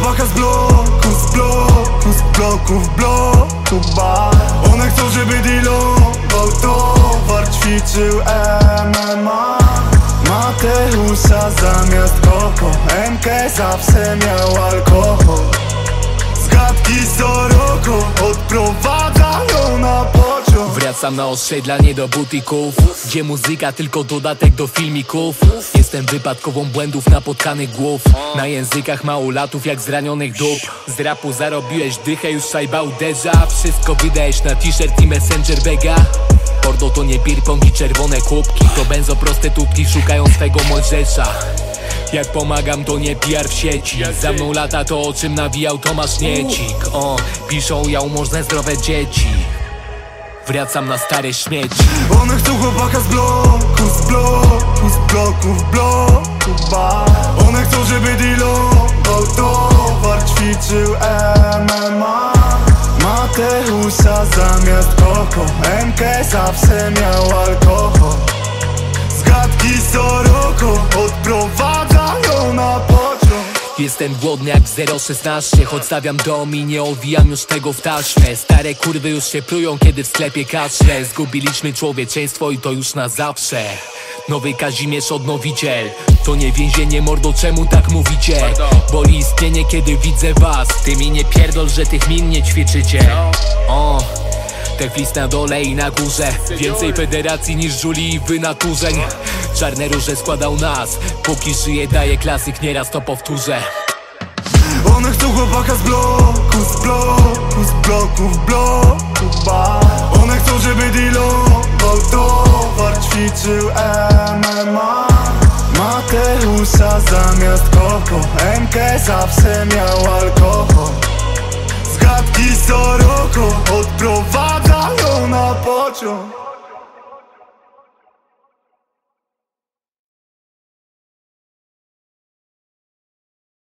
chłopaka z bloku, z bloku, z bloku, w bloku bar. One chcą, żeby dealował towar, ćwiczył MMA Mateusza zamiast koko, MK zawsze miał alkohol. Z gadki Sorogo odprowadził. Wracam na osiedlanie do butików Gdzie muzyka tylko dodatek do filmików. Jestem wypadkową błędów napotkanych głów. Na językach małolatów jak zranionych dup. Z rapu zarobiłeś dychę, już szajba uderza. Wszystko wydajesz na t-shirt i messenger bega. Pordo to nie beer pong i czerwone kubki. To benzo prostytutki szukają swego Mojżesza jak pomagam to nie PR w sieci. Za mną lata to o czym nawijał Tomasz Niecik. O, piszą ja umożne zdrowe dzieci Wracam na stare śmieci. One chcą chłopaka z bloku, z bloku, z bloków, bloku bar One chcą, żeby dealował towar Ćwiczył MMA Mateusza zamiast koko MK zawsze miał alkohol. Zgadki co Jestem głodny jak w 016 Choć stawiam dom i nie owijam już tego w taśmę. Stare kurwy już się prują, kiedy w sklepie kaszle Zgubiliśmy człowieczeństwo i to już na zawsze. Nowy Kazimierz odnowiciel. To nie więzienie mordo, czemu tak mówicie? Boli istnienie, kiedy widzę was. Ty mi nie pierdol, że tych min nie ćwiczycie. O Te list na dole i na górze. Więcej federacji niż Julii i wynaturzeń. Czarne róże składał nas. Póki żyje daje klasyk, nieraz to powtórzę chłopaka z bloku, z bloku, z bloków, bloku bar One chcą, żeby dealował towar Ćwiczył MMA Mateusza zamiast koko MK zawsze miał alkohol. Zgadki co roku Odprowadzają na pociąg